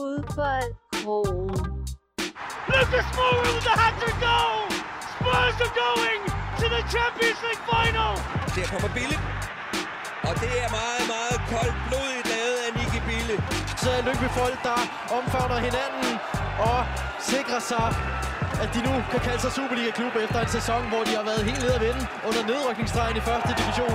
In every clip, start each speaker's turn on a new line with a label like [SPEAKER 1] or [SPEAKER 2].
[SPEAKER 1] Fodboldkrogen.
[SPEAKER 2] Lucas Moura with the hat-trick goal! Spurs are going to the Champions League final!
[SPEAKER 3] Der kommer Bille. Og det er meget, meget koldt blodigt lavet af Nicky Bille.
[SPEAKER 4] Så er Lyngby folk, der omfavner hinanden og sikrer sig, at de nu kan kalde sig Superliga-klub efter en sæson, hvor de har været helt nede at vinde under nedrykningsstregen i første division.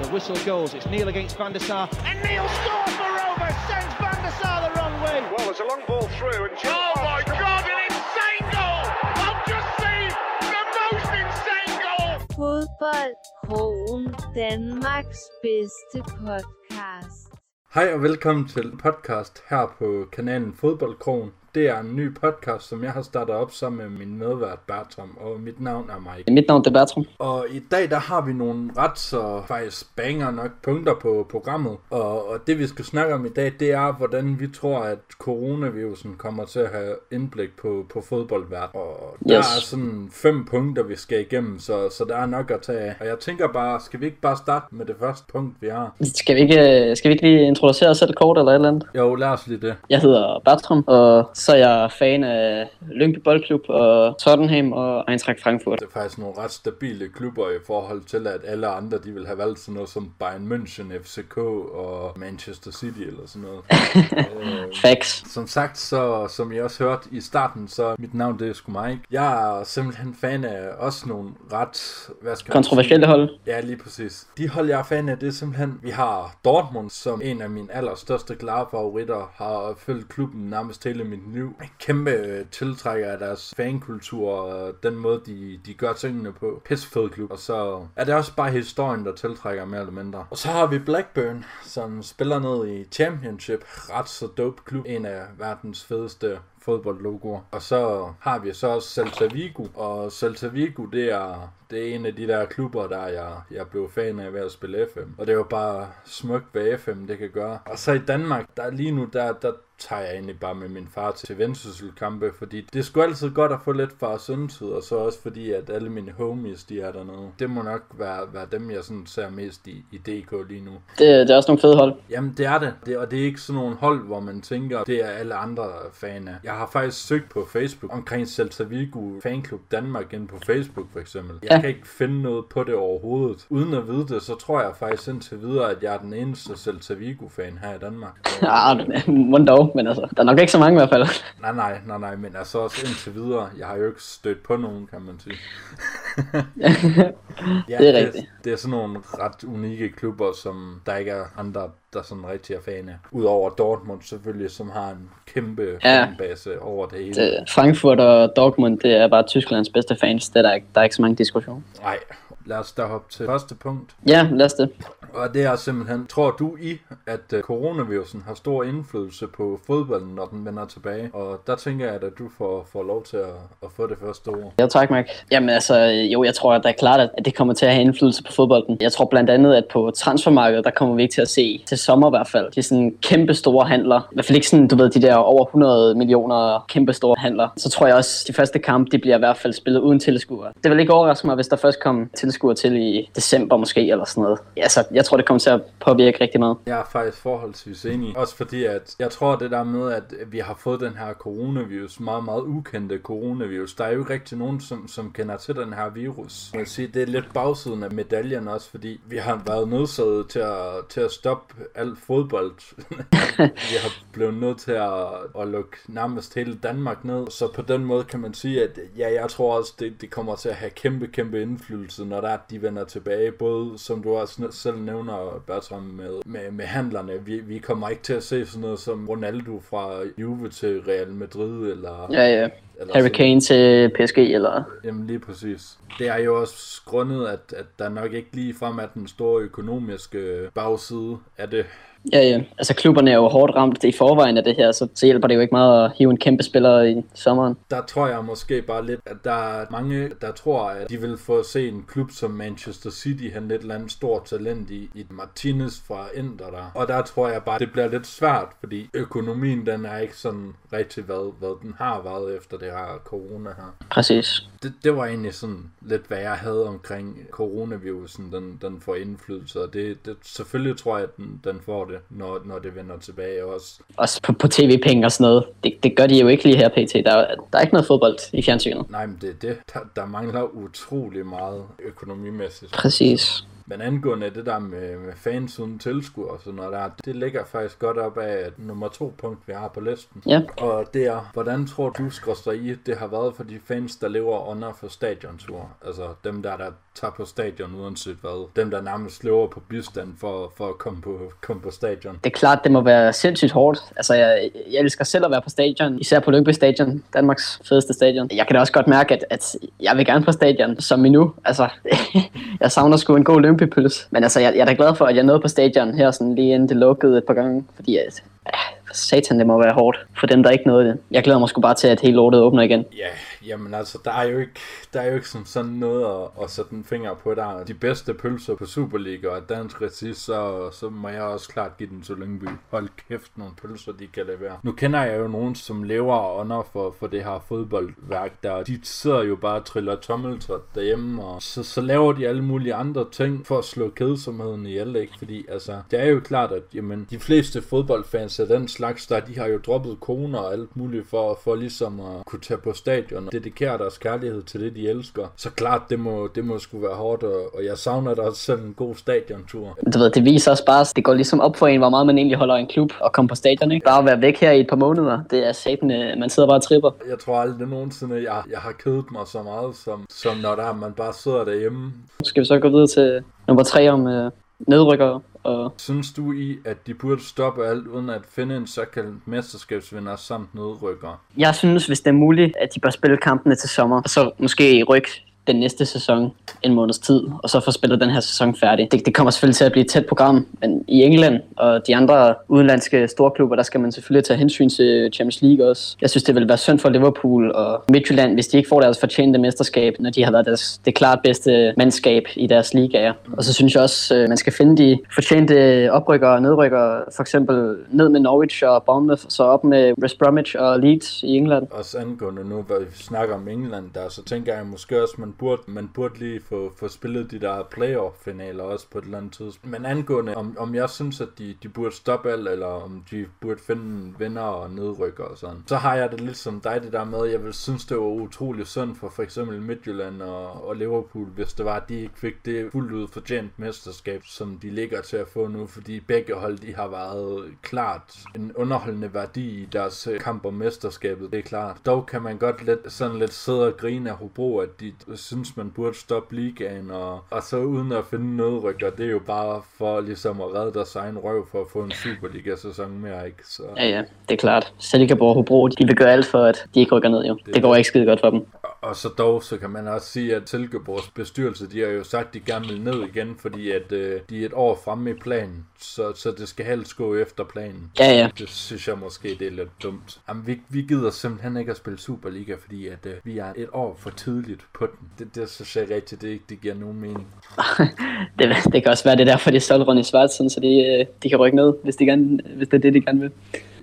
[SPEAKER 5] The whistle goes. It's Neil against Van der Sar.
[SPEAKER 2] And Neil scores for Rovers, sends Van der Sar the way.
[SPEAKER 6] Well, there's a long ball through, and
[SPEAKER 2] Oh my god, an insane goal! I've just seen the most insane goal!
[SPEAKER 1] Fodboldkrogen. Danmarks bedste podcast.
[SPEAKER 7] Hej og velkommen til podcast her på kanalen Fodboldkrogen. Det er en ny podcast, som jeg har startet op sammen med min medvært Bertram, og mit navn er Mike.
[SPEAKER 8] Mit navn er Bertram.
[SPEAKER 7] Og i dag der har vi nogle ret så faktisk banger nok punkter på programmet, og, og det vi skal snakke om i dag, det er hvordan vi tror, at coronavirusen kommer til at have indblik på, på fodboldverdenen. Og der
[SPEAKER 8] Yes.
[SPEAKER 7] er sådan fem punkter, vi skal igennem, så, så der er nok at tage af. Og jeg tænker bare, skal vi ikke bare starte med det første punkt, vi har?
[SPEAKER 8] Skal vi ikke, skal vi ikke lige introducere os selv kort eller et eller andet?
[SPEAKER 7] Jo, lad os lige det.
[SPEAKER 8] Jeg hedder Bertram, og så er jeg fan af Lyngby Boldklub og Tottenham og Eintracht Frankfurt.
[SPEAKER 7] Det er faktisk nogle ret stabile klubber i forhold til, at alle andre de vil have valgt sådan noget som Bayern München, FCK og Manchester City eller sådan noget. øh,
[SPEAKER 8] Facts.
[SPEAKER 7] som sagt, så som I også hørte i starten, så mit navn det er sgu Mike. Jeg er simpelthen fan af også nogle ret, hvad skal
[SPEAKER 8] Kontroversielle hold.
[SPEAKER 7] Ja, lige præcis. De hold, jeg er fan af, det er simpelthen, vi har Dortmund, som en af mine allerstørste klare favoritter, har følt klubben nærmest hele mit liv. En kæmpe øh, tiltrækker af deres fankultur, og den måde, de, de gør tingene på. Pissefed klub. Og så er det også bare historien, der tiltrækker mere eller mindre. Og så har vi Blackburn, som spiller ned i Championship. Ret så dope klub. En af verdens fedeste fodboldlogoer. Og så har vi så også Celta Vigo, og Celta Vigo, det er, det er en af de der klubber, der jeg, jeg blev fan af ved at spille FM. Og det jo bare smukt, hvad FM det kan gøre. Og så i Danmark, der lige nu, der, der tager jeg egentlig bare med min far til vendsysselkampe, fordi det sgu altid godt at få lidt far søndtid, og så også fordi, at alle mine homies, de er dernede. Det må nok være, være dem, jeg sådan ser mest i, i DK lige nu.
[SPEAKER 8] Det, det er også nogle fede hold.
[SPEAKER 7] Jamen, det er det. det. Og det er ikke sådan nogle hold, hvor man tænker, det er alle andre fan af. Jeg har faktisk søgt på Facebook omkring Celta Vigo Fanklub Danmark ind på Facebook for eksempel. Jeg
[SPEAKER 8] Ja.
[SPEAKER 7] kan ikke finde noget på det overhovedet. Uden at vide det, så tror jeg faktisk indtil videre, at jeg er den eneste Celta Vigo-fan her i Danmark.
[SPEAKER 8] Ah, må dog, men altså, der er nok ikke så mange i hvert fald.
[SPEAKER 7] Nej, nej, nej, nej, men altså også indtil videre. Jeg har jo ikke stødt på nogen, kan man sige. ja,
[SPEAKER 8] Det er rigtigt.
[SPEAKER 7] Det, det er sådan nogle ret unikke klubber, som der ikke er andre, der sådan rigtig er fan af. Udover Dortmund selvfølgelig, som har en kæmpe
[SPEAKER 8] Ja.
[SPEAKER 7] fanbase over det hele.
[SPEAKER 8] Det, Frankfurt og Dortmund, det er bare Tysklands bedste fans. Det er der, ikke, der er ikke så mange diskussion.
[SPEAKER 7] Nej, lad os da hoppe til første punkt.
[SPEAKER 8] Ja, lad os det.
[SPEAKER 7] Og det er simpelthen, tror du i, at øh, coronavirusen har stor indflydelse på fodbolden, når den vender tilbage? Og der tænker jeg, at du får, får lov til at, at få det første ord.
[SPEAKER 8] Ja, tak, Mark. Jamen altså, jo, jeg tror, at det er klart, at det kommer til at have indflydelse på fodbolden. Jeg tror blandt andet, at på transfermarkedet, der kommer vi ikke til at se, til sommer i hvert fald, de sådan kæmpe store handler. I hvert fald ikke sådan, du ved, de der over 100 millioner kæmpe store handler. Så tror jeg også, at de første kampe, de bliver i hvert fald spillet uden tilskuere. Det vil ikke overraske mig, hvis der først kom tilskuere til i december måske, eller sådan noget. Ja, så jeg tror, det kommer til at påvirke rigtig meget.
[SPEAKER 7] Jeg er faktisk forholdsvis enig. Også fordi, at jeg tror det der med, at vi har fået den her coronavirus, meget, meget ukendte coronavirus. Der er jo ikke rigtig nogen, som, som kender til den her virus. Jeg vil sige, det er lidt bagsiden af medaljen også, fordi vi har været nødsaget til at, til at stoppe alt fodbold. vi har blevet nødt til at, at lukke nærmest hele Danmark ned. Så på den måde kan man sige, at ja, jeg tror også, det, det kommer til at have kæmpe, kæmpe indflydelse, når der er, de vender tilbage. Både, som du også selv nævner, Bertram, med, med, med handlerne. Vi, vi kommer ikke til at se sådan noget som Ronaldo fra Juve til Real Madrid, eller...
[SPEAKER 8] Ja, ja.
[SPEAKER 7] eller
[SPEAKER 8] Harry Kane til PSG, eller...
[SPEAKER 7] Jamen lige præcis. Det er jo også grundet, at, at der nok ikke lige frem er den store økonomiske bagside af det.
[SPEAKER 8] Ja, ja. Altså, klubberne er jo hårdt ramt i forvejen af det her, så, så hjælper det jo ikke meget at hive en kæmpe spiller i sommeren.
[SPEAKER 7] Der tror jeg måske bare lidt, at der er mange, der tror, at de vil få at se en klub som Manchester City have et eller andet stort talent i, i Martinez fra Inter der. Og der tror jeg bare, det bliver lidt svært, fordi økonomien den er ikke sådan rigtig, hvad, hvad den har været efter det her corona her.
[SPEAKER 8] Præcis.
[SPEAKER 7] Det, det var egentlig sådan lidt, hvad jeg havde omkring coronavirusen, den, den får indflydelse, og det, det, selvfølgelig tror jeg, at den, den får det. Det, når, når det vender tilbage også.
[SPEAKER 8] Også på, på tv-penge og sådan noget. Det, det gør de jo ikke lige her pt. Der, er- der er ikke noget fodbold i fjernsynet.
[SPEAKER 7] Nej, men det er det. Der, der mangler utrolig meget økonomimæssigt.
[SPEAKER 8] Præcis.
[SPEAKER 7] Men angående det der med, med fans uden tilskuer og sådan noget der, det ligger faktisk godt op af at nummer to punkt, vi har på listen.
[SPEAKER 8] Ja.
[SPEAKER 7] Og det er, hvordan tror du, skrøster i, det har været for de fans, der lever under for stadiontur? Altså dem der, der tager på stadion uanset hvad. Dem, der nærmest lever på bistand for, for at komme på, komme på stadion.
[SPEAKER 8] Det er klart, det må være sindssygt hårdt. Altså, jeg, jeg elsker selv at være på stadion, især på Lyngby Stadion, Danmarks fedeste stadion. Jeg kan da også godt mærke, at, at jeg vil gerne på stadion, som nu. Altså, jeg savner sgu en god Lyngby-pølse. Men altså, jeg, jeg er da glad for, at jeg nåede på stadion her, sådan lige inden det lukkede et par gange. Fordi, at, for satan, det må være hårdt for dem, der ikke nåede det. Jeg glæder mig sgu bare til, at hele lortet åbner igen.
[SPEAKER 7] Ja, jamen altså, der er jo ikke, der er jo ikke sådan, sådan noget at, at sætte en finger på. Der de bedste pølser på Superliga og dansk regi, så, så må jeg også klart give den til Lyngby. Hold kæft, nogle pølser, de kan levere. Nu kender jeg jo nogen, som lever under for, for det her fodboldværk der. De sidder jo bare og triller tommeltot derhjemme, og så, så laver de alle mulige andre ting for at slå kedsomheden ihjel, ikke? Fordi altså, det er jo klart, at jamen, de fleste fodboldfans af den slags der, de har jo droppet koner og alt muligt for, for ligesom at kunne tage på stadion og dedikere deres kærlighed til det, de elsker. Så klart, det må, det må sgu være hårdt, og, og jeg savner da også selv en god stadiontur.
[SPEAKER 8] Du ved, det viser også bare, det går ligesom op for en, hvor meget man egentlig holder en klub og komme på stadion, ikke? Bare at være væk her i et par måneder, det er satan, øh, man sidder bare og tripper.
[SPEAKER 7] Jeg tror aldrig nogensinde, jeg, jeg har kedet mig så meget, som, som når der er, man bare sidder derhjemme.
[SPEAKER 8] Skal vi så gå videre til nummer tre om øh, nedrykker og
[SPEAKER 7] Synes du i, at de burde stoppe alt, uden at finde en såkaldt mesterskabsvinder samt nedrykker?
[SPEAKER 8] Jeg synes, hvis det er muligt, at de bør spille kampene til sommer, og så måske rykke den næste sæson en måneds tid, og så får spillet den her sæson færdig. Det, det kommer selvfølgelig til at blive et tæt program, men i England og de andre udenlandske storklubber, der skal man selvfølgelig tage hensyn til Champions League også. Jeg synes, det vil være synd for Liverpool og Midtjylland, hvis de ikke får deres fortjente mesterskab, når de har været deres, det klart bedste mandskab i deres ligaer. Og så synes jeg også, øh, man skal finde de fortjente oprykker og nedrykker, for eksempel ned med Norwich og Bournemouth, så op med West Bromwich og Leeds i England.
[SPEAKER 7] Også angående nu, hvor vi snakker om England der, så tænker jeg måske også, man burde, man burde lige få, få spillet de der playoff-finaler også på et eller andet tidspunkt. Men angående, om, om jeg synes, at de, de burde stoppe alt, eller om de burde finde vinder og nedrykker og sådan, så har jeg det lidt som dig det der med, jeg vil synes, det var utrolig synd for for eksempel Midtjylland og, og Liverpool, hvis det var, at de ikke fik det fuldt ud fortjent mesterskab, som de ligger til at få nu, fordi begge hold, de har været klart en underholdende værdi i deres øh, kamp om mesterskabet, det er klart. Dog kan man godt lidt, sådan lidt sidde og grine af Hobro, at de synes, man burde stoppe ligaen, og, og så uden at finde noget rykker, det er jo bare for ligesom at redde deres egen røv for at få en Superliga-sæson mere, ikke? Så,
[SPEAKER 8] Ja, ja, det er klart. Silkeborg og Hobro, de vil gøre alt for, at de ikke rykker ned, jo. Det går ikke skide godt for dem.
[SPEAKER 7] Og så dog, så kan man også sige, at Silkeborgs bestyrelse, de har jo sagt, de gerne vil ned igen, fordi at øh, de er et år fremme i planen, så, så det skal helst gå efter planen.
[SPEAKER 8] Ja, ja.
[SPEAKER 7] Det synes jeg måske, det er lidt dumt. Jamen, vi, vi gider simpelthen ikke at spille Superliga, fordi at øh, vi er et år for tidligt på den. Det, det synes jeg rigtigt, det ikke det giver nogen mening.
[SPEAKER 8] Det, det kan også være det er derfor, de solgte Ronny Svart, sådan, så de, øh, de kan rykke ned, hvis, de gerne, hvis det er det, de gerne vil.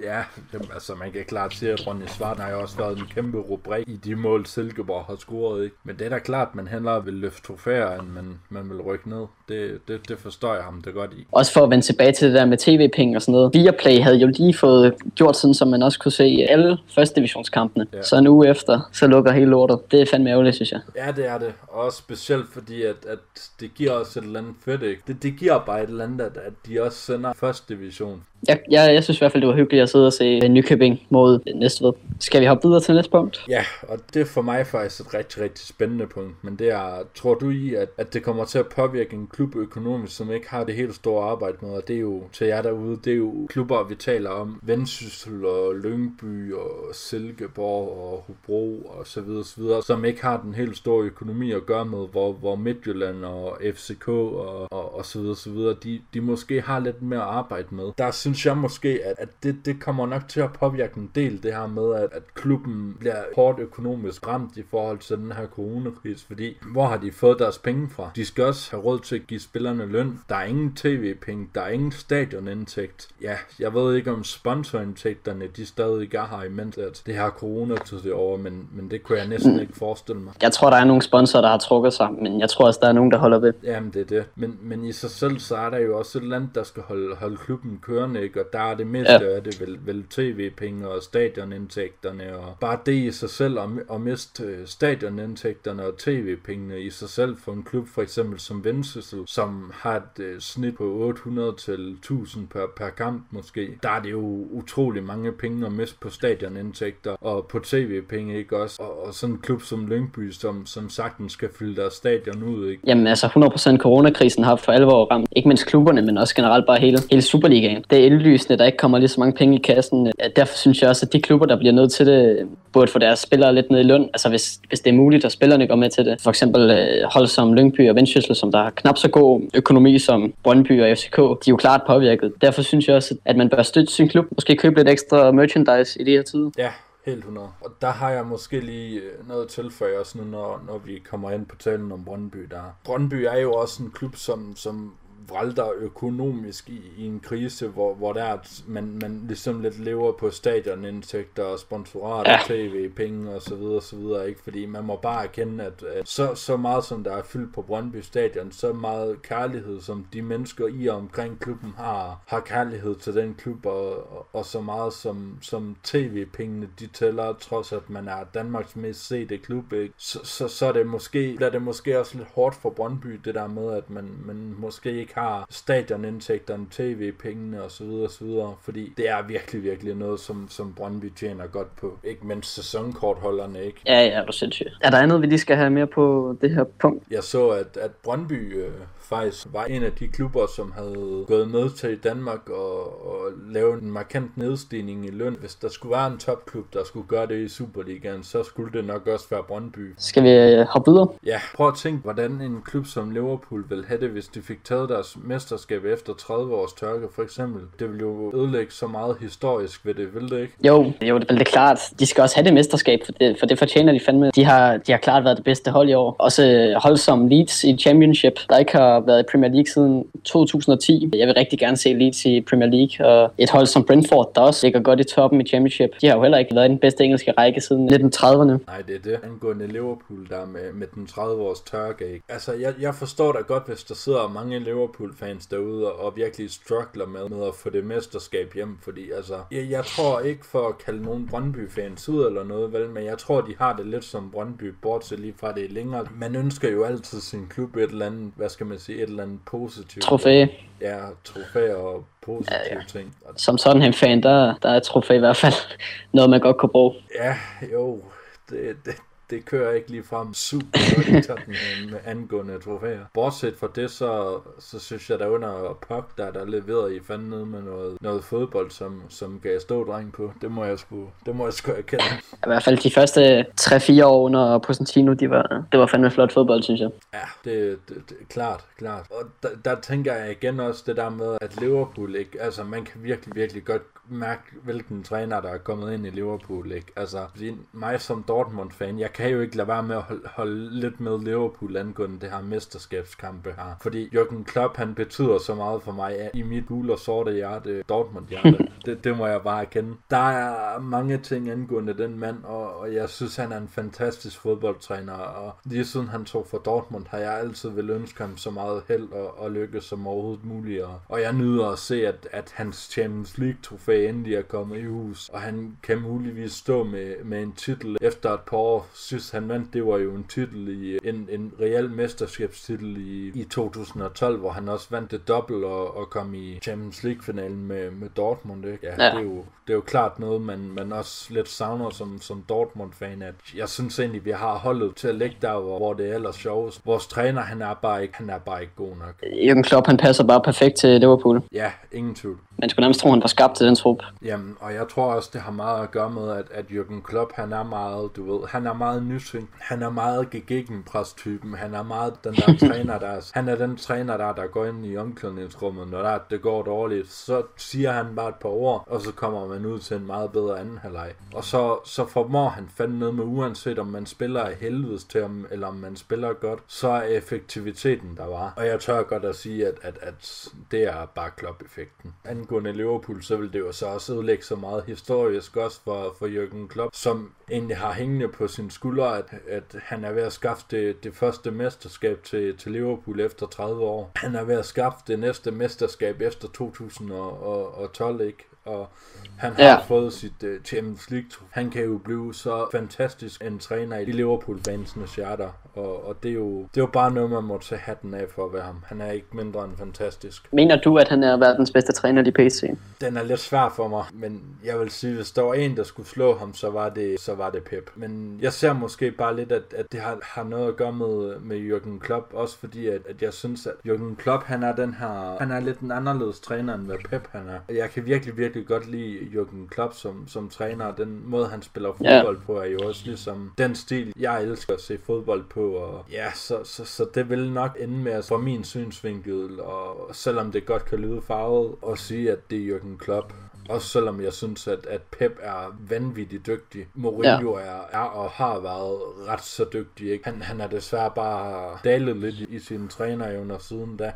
[SPEAKER 7] Ja, jamen, altså man kan klart sige, at Ronny Svart har jo også været en kæmpe rubrik i de mål, Silkeborg har scoret. Ikke? Men det er da klart, at man hellere vil løfte trofæer, end man, man vil rykke ned. Det, det, det forstår jeg ham det godt i.
[SPEAKER 8] Også for at vende tilbage til det der med tv-penge og sådan noget. Viaplay havde jo lige fået gjort sådan, som man også kunne se i alle første divisionskampene.
[SPEAKER 7] Ja.
[SPEAKER 8] Så en uge efter, så lukker hele lortet. Det er fandme ærgerligt, synes jeg.
[SPEAKER 7] Ja, det er det. Og også specielt fordi, at, at det giver også et eller andet fedt, ikke? Det, det giver bare et eller andet, at, at de også sender første division.
[SPEAKER 8] Jeg, jeg, jeg synes i hvert fald, det var hyggeligt at sidde og se Nykøbing mod Næstved. Skal vi hoppe videre til næste punkt?
[SPEAKER 7] Ja, og det er for mig faktisk et rigtig, rigtig spændende punkt. Men det er, tror du i, at, at det kommer til at påvirke en klub økonomisk, som ikke har det helt store arbejde med? Og det er jo til jer derude, det er jo klubber, vi taler om. Vendsyssel og Lyngby og Silkeborg og Hobro og så videre, så videre, som ikke har den helt store økonomi at gøre med, hvor, hvor Midtjylland og FCK og, og, og så videre, så videre, de, de måske har lidt mere at arbejde med. Der er synes jeg måske, at, at det, det kommer nok til at påvirke en del, det her med, at, at klubben bliver hårdt økonomisk ramt i forhold til den her coronakrise, fordi hvor har de fået deres penge fra? De skal også have råd til at give spillerne løn. Der er ingen tv-penge, der er ingen stadionindtægt. Ja, jeg ved ikke om sponsorindtægterne, de stadig er her, imens at det her corona det over, men, men det kunne jeg næsten ikke forestille mig.
[SPEAKER 8] Jeg tror, der er nogle sponsorer, der har trukket sig, men jeg tror også, der er nogen, der holder ved.
[SPEAKER 7] Jamen, det er det. Men, men i sig selv, så er der jo også et land, der skal holde, holde klubben kørende, ikke? Og der er det meste ja. af det vel, vel tv-penge og stadionindtægterne, og bare det i sig selv, at, at miste øh, stadionindtægterne og tv-pengene i sig selv for en klub, for eksempel som Vendsyssel, som har et uh, snit på 800 til 1000 per, per kamp måske, der er det jo utrolig mange penge at miste på stadionindtægter og på tv-penge, ikke også? Og, og sådan en klub som Lyngby, som, som sagtens skal fylde deres stadion ud, ikke?
[SPEAKER 8] Jamen altså 100% coronakrisen har for alvor ramt, ikke mindst klubberne, men også generelt bare hele, hele Superligaen. Det indlysende, at der ikke kommer lige så mange penge i kassen. Derfor synes jeg også, at de klubber, der bliver nødt til det, burde få deres spillere lidt ned i løn. Altså hvis, hvis det er muligt, at spillerne går med til det. For eksempel øh, hold som Lyngby og Vendsyssel, som der har knap så god økonomi som Brøndby og FCK, de er jo klart påvirket. Derfor synes jeg også, at man bør støtte sin klub. Måske købe lidt ekstra merchandise i de her tider.
[SPEAKER 7] Ja, Helt 100. Og der har jeg måske lige øh, noget at tilføje også nu, når, når vi kommer ind på talen om Brøndby. Der. Brøndby er jo også en klub, som, som vralter økonomisk i, i en krise, hvor, hvor der er, at man, man ligesom lidt lever på stadionindtægter og sponsorat ja. tv, penge og så videre, så videre, ikke? Fordi man må bare erkende, at, at så, så meget som der er fyldt på Brøndby Stadion, så meget kærlighed, som de mennesker i og omkring klubben har, har kærlighed til den klub, og, og, og så meget som, som tv-pengene, de tæller, trods at man er Danmarks mest sete klub, ikke? Så, så, så er det måske, bliver det måske også lidt hårdt for Brøndby, det der med, at man, man måske ikke har stadionindtægterne, tv-pengene osv. videre, fordi det er virkelig, virkelig noget, som, som Brøndby tjener godt på. Ikke mindst sæsonkortholderne, ikke?
[SPEAKER 8] Ja, ja, du sindssygt. Er der andet, vi lige skal have mere på det her punkt?
[SPEAKER 7] Jeg så, at, at Brøndby øh, faktisk var en af de klubber, som havde gået med til Danmark og, og lave en markant nedstigning i løn. Hvis der skulle være en topklub, der skulle gøre det i Superligaen, så skulle det nok også være Brøndby.
[SPEAKER 8] Skal vi øh, hoppe videre?
[SPEAKER 7] Ja, prøv at tænke, hvordan en klub som Liverpool vil have det, hvis de fik taget deres mesterskab efter 30 års tørke, for eksempel. Det vil jo ødelægge så meget historisk ved det, vil det ikke?
[SPEAKER 8] Jo, jo det er det klart. De skal også have det mesterskab, for det, for det fortjener de fandme. De har, de har klart været det bedste hold i år. Også øh, hold som Leeds i Championship, der ikke har været i Premier League siden 2010. Jeg vil rigtig gerne se Leeds i Premier League, og et hold som Brentford, der også ligger godt i toppen i Championship. De har jo heller ikke været i den bedste engelske række siden 1930'erne.
[SPEAKER 7] Nej, det er det. Angående Liverpool, der med, med den 30 års tørke. Altså, jeg, jeg forstår da godt, hvis der sidder mange Liverpool-fans derude og, og virkelig struggler med, med at få det mesterskab hjem, fordi altså, jeg, jeg tror ikke for at kalde nogen Brøndby-fans ud eller noget, vel, men jeg tror, de har det lidt som Brøndby, bortset lige fra det længere. Man ønsker jo altid sin klub et eller andet, hvad skal man sige, et eller andet positivt.
[SPEAKER 8] Trofæ.
[SPEAKER 7] Ja, trofæ og positive ja, ja. ting.
[SPEAKER 8] Som sådan en fan, der, der er trofæ i hvert fald noget, man godt kunne bruge.
[SPEAKER 7] Ja, jo, det, det, det kører ikke lige frem super godt i Tottenham med angående trofæer. Bortset fra det, så, så synes jeg, der under Puck, der der leveret i fanden ned med noget, noget fodbold, som, som gav stå dreng på. Det må jeg sgu, det må jeg sgu erkende.
[SPEAKER 8] I hvert fald de første 3-4 år under Posentino, de var, det var fandme flot fodbold, synes jeg.
[SPEAKER 7] Ja, det, det, det klart, klart. Og der, der tænker jeg igen også det der med, at Liverpool ikke, altså man kan virkelig, virkelig godt mærke, hvilken træner, der er kommet ind i Liverpool, ikke? Altså, fordi mig som Dortmund-fan, jeg kan jo ikke lade være med at holde, holde lidt med Liverpool angående det her mesterskabskampe her. Fordi Jürgen Klopp, han betyder så meget for mig i mit gule og sorte hjerte, Dortmund-hjerte. det, det må jeg bare erkende. Der er mange ting angående den mand, og, og jeg synes, han er en fantastisk fodboldtræner, og lige siden han tog for Dortmund, har jeg altid vil ønske ham så meget held og, og lykke som overhovedet muligt. Og, og jeg nyder at se, at, at hans Champions League-trofæ endelig er kommet i hus, og han kan muligvis stå med, med en titel efter et par år. Synes han vandt, det var jo en titel i en, en reel mesterskabstitel i, i 2012, hvor han også vandt det dobbelt og, og kom i Champions League-finalen med, med Dortmund. Ikke? Ja, ja. Det, er jo, det er jo klart noget, man, man også lidt savner som, som Dortmund-fan, at jeg synes egentlig, vi har holdet til at ligge der, hvor, hvor det er ellers sjovest. Vores træner, han er bare ikke, han er bare ikke god nok.
[SPEAKER 8] Jürgen Klopp, han passer bare perfekt til Liverpool.
[SPEAKER 7] Ja, ingen tvivl.
[SPEAKER 8] Man skulle nærmest tro, han var skabt til den trup.
[SPEAKER 7] Jamen, og jeg tror også, det har meget at gøre med, at, at Jürgen Klopp, han er meget, du ved, han er meget meget nysing. Han er meget gegenpres-typen. Han er meget den der træner, der han er den træner, der, der går ind i omklædningsrummet, når der, det går dårligt. Så siger han bare et par ord, og så kommer man ud til en meget bedre anden halvleg. Og så, så formår han fandme noget med, uanset om man spiller af helvedes til ham, eller om man spiller godt, så er effektiviteten der var. Og jeg tør godt at sige, at, at, at det er bare Klopp-effekten. Angående Liverpool, så vil det jo så også udlægge så meget historisk også for, for Jürgen Klopp, som egentlig har hængende på sin skulder, at, at han er ved at skaffe det, det første mesterskab til, til Liverpool efter 30 år. Han er ved at skaffe det næste mesterskab efter 2012, ikke? Og han har ja. fået sit uh, Champions League. Han kan jo blive så fantastisk en træner i Liverpool-fansenes hjerter. Og, og det, er jo, det er jo bare noget, man må tage hatten af for at være ham. Han er ikke mindre end fantastisk.
[SPEAKER 8] Mener du, at han er verdens bedste træner i PC?
[SPEAKER 7] Den er lidt svær for mig, men jeg vil sige, hvis der var en, der skulle slå ham, så var det, så var det Pep. Men jeg ser måske bare lidt, at, at det har, har noget at gøre med, med Jürgen Klopp, også fordi, at, at jeg synes, at Jürgen Klopp, han er den her, han er lidt en anderledes træner, end hvad Pep han er. Jeg kan virkelig, virkelig godt lide Jürgen Klopp som, som træner. Den måde, han spiller fodbold ja. på, er jo også ligesom den stil, jeg elsker at se fodbold på. Og ja, så, så, så det vil nok ende med, at fra min synsvinkel, og selvom det godt kan lyde farvet, at sige, at det er Jürgen Klopp. Også selvom jeg synes, at, at Pep er vanvittigt dygtig. Mourinho ja. er, er og har været ret så dygtig. Ikke? Han, han er desværre bare dalet lidt i sine trænerevner siden da.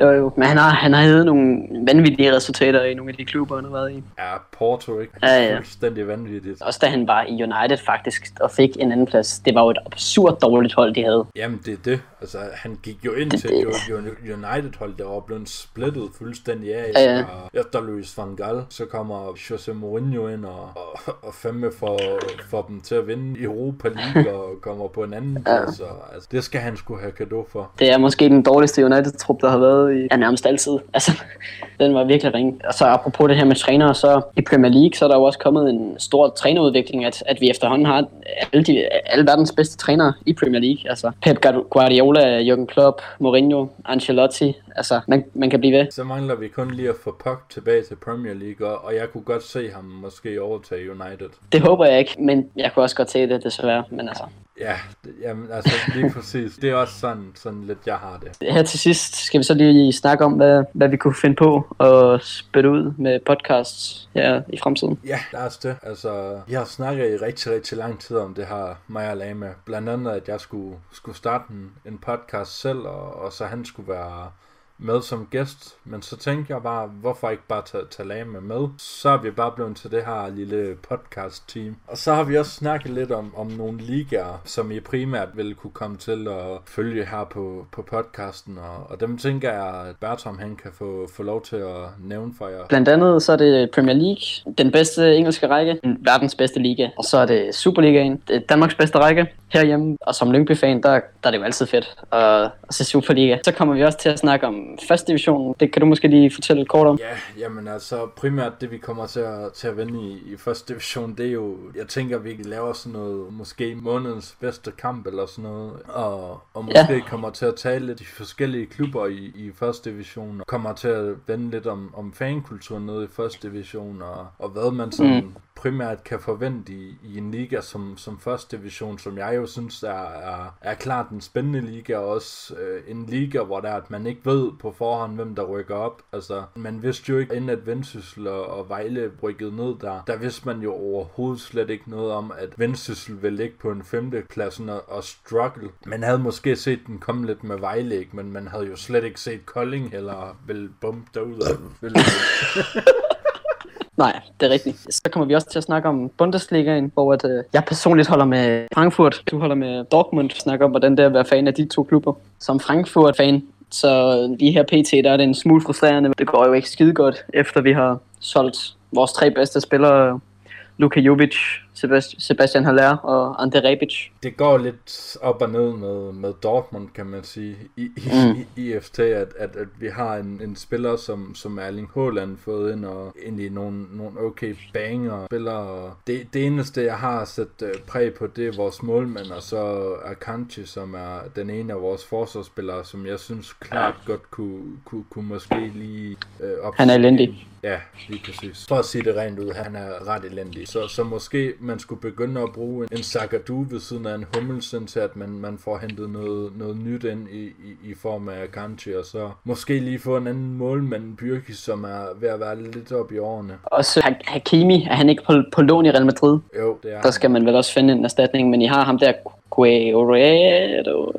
[SPEAKER 8] Jo jo, men han har, han har havde nogle vanvittige resultater i nogle af de klubber, han har været i.
[SPEAKER 7] Ja, Porto, ikke?
[SPEAKER 8] Ja, ja.
[SPEAKER 7] Fuldstændig vanvittigt.
[SPEAKER 8] Også da han var i United faktisk, og fik en anden plads. Det var jo et absurd dårligt hold, de havde.
[SPEAKER 7] Jamen, det er det. Altså, han gik jo ind til det. United-hold, der var blevet splittet fuldstændig af.
[SPEAKER 8] Ja, ja.
[SPEAKER 7] Efter Luis van Gaal, så kommer Jose Mourinho ind og, og, og fandme for, for dem til at vinde Europa League og kommer på en anden plads. Ja. Og, altså, det skal han skulle have kado for.
[SPEAKER 8] Det er måske den dårligste United-trup, der har været i ja, nærmest altid. Altså, den var virkelig ringe. Og så apropos det her med trænere, så i Premier League, så er der jo også kommet en stor trænerudvikling, at, at vi efterhånden har alle, de, alle verdens bedste trænere i Premier League. Altså Pep Guardiola, Jürgen Klopp, Mourinho, Ancelotti, altså, man, man kan blive ved.
[SPEAKER 7] Så mangler vi kun lige at få Puck tilbage til Premier League, og, og jeg kunne godt se ham måske overtage United.
[SPEAKER 8] Det håber jeg ikke, men jeg kunne også godt se det desværre, men altså.
[SPEAKER 7] Ja, jamen, altså lige præcis. Det er også sådan, sådan lidt, jeg har det.
[SPEAKER 8] Her til sidst skal vi så lige snakke om, hvad, hvad vi kunne finde på at spille ud med podcasts her i fremtiden.
[SPEAKER 7] Ja, lad os det. Altså, jeg har snakket i rigtig, rigtig lang tid om det her, mig og Lama. Blandt andet, at jeg skulle, skulle starte en, en podcast selv, og, og så han skulle være med som gæst, men så tænkte jeg bare, hvorfor ikke bare tage, Talame med? Så er vi bare blevet til det her lille podcast-team. Og så har vi også snakket lidt om, om nogle ligaer, som I primært vil kunne komme til at følge her på, på podcasten, og, og dem tænker jeg, at Bertram han kan få, få lov til at nævne for jer.
[SPEAKER 8] Blandt andet så er det Premier League, den bedste engelske række, verdens bedste liga, og så er det Superligaen, det er Danmarks bedste række herhjemme, og som Lyngby-fan, der, der er det jo altid fedt at, at se Superliga. Så kommer vi også til at snakke om første division. Det kan du måske lige fortælle kort om.
[SPEAKER 7] Ja, jamen altså primært det vi kommer til at, til at vende i, i første division, det er jo, jeg tænker vi laver sådan noget, måske månedens bedste kamp eller sådan noget, og, og måske ja. kommer til at tale lidt de forskellige klubber i, i første division, og kommer til at vende lidt om, om fankulturen nede i første division, og, og hvad man sådan mm primært kan forvente i, i en liga som, som første division, som jeg jo synes er, er, er klart en spændende liga, og også øh, en liga, hvor der er, at man ikke ved på forhånd, hvem der rykker op. Altså, man vidste jo ikke, inden at Vendsyssel og, og Vejle rykkede ned der, der vidste man jo overhovedet slet ikke noget om, at Vendsyssel ville ligge på en femte klasse og, og struggle. Man havde måske set den komme lidt med Vejle, ikke? men man havde jo slet ikke set Kolding eller vel bump derud.
[SPEAKER 8] Nej, det er rigtigt. Så kommer vi også til at snakke om Bundesligaen, hvor at, øh, jeg personligt holder med Frankfurt. Du holder med Dortmund. Snakker om, hvordan det er at være fan af de to klubber. Som Frankfurt-fan, så lige her pt, der er det en smule frustrerende. Det går jo ikke skide godt, efter vi har solgt vores tre bedste spillere Luka Jovic, Sebastian Haller og Ante Rebic.
[SPEAKER 7] Det går lidt op og ned med, med Dortmund, kan man sige, i, i, mm. i IFT, at, at, at vi har en, en spiller som, som Erling Haaland fået ind, og i nogle, nogle okay banger spillere. Det, det eneste, jeg har sat uh, præg på, det er vores målmand, og så Akanji, som er den ene af vores forsvarsspillere, som jeg synes klart godt kunne, kunne, kunne måske lige
[SPEAKER 8] uh, Han er elendig
[SPEAKER 7] Ja, lige præcis. For at sige det rent ud, han er ret elendig. Så, så måske man skulle begynde at bruge en, en Sagadu ved siden af en Hummelsen til, at man, man får hentet noget, noget nyt ind i, i, i form af Kanchi, og så måske lige få en anden målmand, Byrkis, som er ved at være lidt op i årene.
[SPEAKER 8] Og så Ha- Hakimi, er han ikke på, på lån i Real Madrid?
[SPEAKER 7] Jo, det er
[SPEAKER 8] Der skal man vel også finde en erstatning, men I har ham der Guerrero.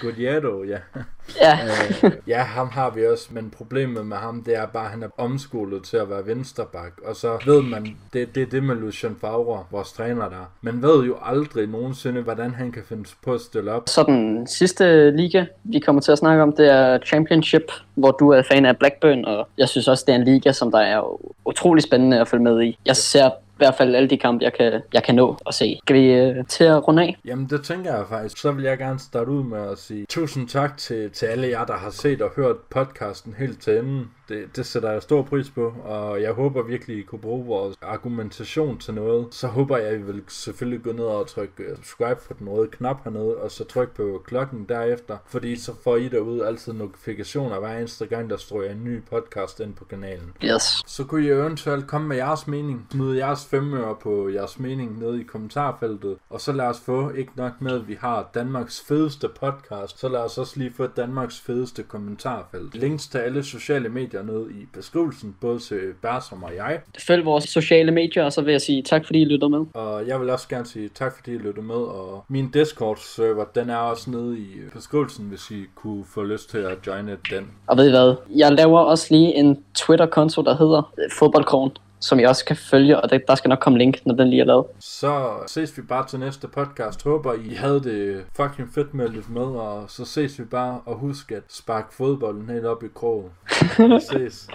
[SPEAKER 7] Godiero, ja.
[SPEAKER 8] Ja,
[SPEAKER 7] Øh, ja, ham har vi også, men problemet med ham, det er bare, at han er omskolet til at være vensterbak, og så ved man, det, det er det med Lucien Favre, vores træner der. Man ved jo aldrig nogensinde, hvordan han kan finde på at stille op.
[SPEAKER 8] så den sidste liga, vi kommer til at snakke om, det er Championship, hvor du er fan af Blackburn, og jeg synes også, det er en liga, som der er utrolig spændende at følge med i. Jeg ser hvert fald alle de kampe, jeg kan, jeg kan nå at se. Skal vi øh, til at runde af?
[SPEAKER 7] Jamen, det tænker jeg faktisk. Så vil jeg gerne starte ud med at sige tusind tak til, til alle jer, der har set og hørt podcasten helt til enden. Det, det sætter jeg stor pris på, og jeg håber virkelig, I kunne bruge vores argumentation til noget. Så håber jeg, at I vil selvfølgelig gå ned og trykke øh, subscribe på den røde knap hernede, og så trykke på klokken derefter, fordi så får I derude altid notifikationer hver eneste gang, der står en ny podcast ind på kanalen.
[SPEAKER 8] Yes.
[SPEAKER 7] Så kunne I eventuelt komme med jeres mening. Smid jeres femøre på jeres mening nede i kommentarfeltet. Og så lad os få, ikke nok med, at vi har Danmarks fedeste podcast, så lad os også lige få Danmarks fedeste kommentarfelt. Links til alle sociale medier nede i beskrivelsen, både til Bertram og jeg.
[SPEAKER 8] Følg vores sociale medier, og så vil jeg sige tak, fordi I lyttede med.
[SPEAKER 7] Og jeg vil også gerne sige tak, fordi I lyttede med. Og min Discord-server, den er også nede i beskrivelsen, hvis I kunne få lyst til at joine den.
[SPEAKER 8] Og ved I hvad? Jeg laver også lige en Twitter-konto, der hedder Fodboldkorn, som I også kan følge, og der skal nok komme link, når den lige er lavet.
[SPEAKER 7] Så ses vi bare til næste podcast. Håber I havde det fucking fedt med at lytte med, og så ses vi bare, og husk at sparke fodbolden helt op i krogen. Vi ses.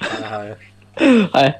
[SPEAKER 7] Hej hej.
[SPEAKER 8] Hej.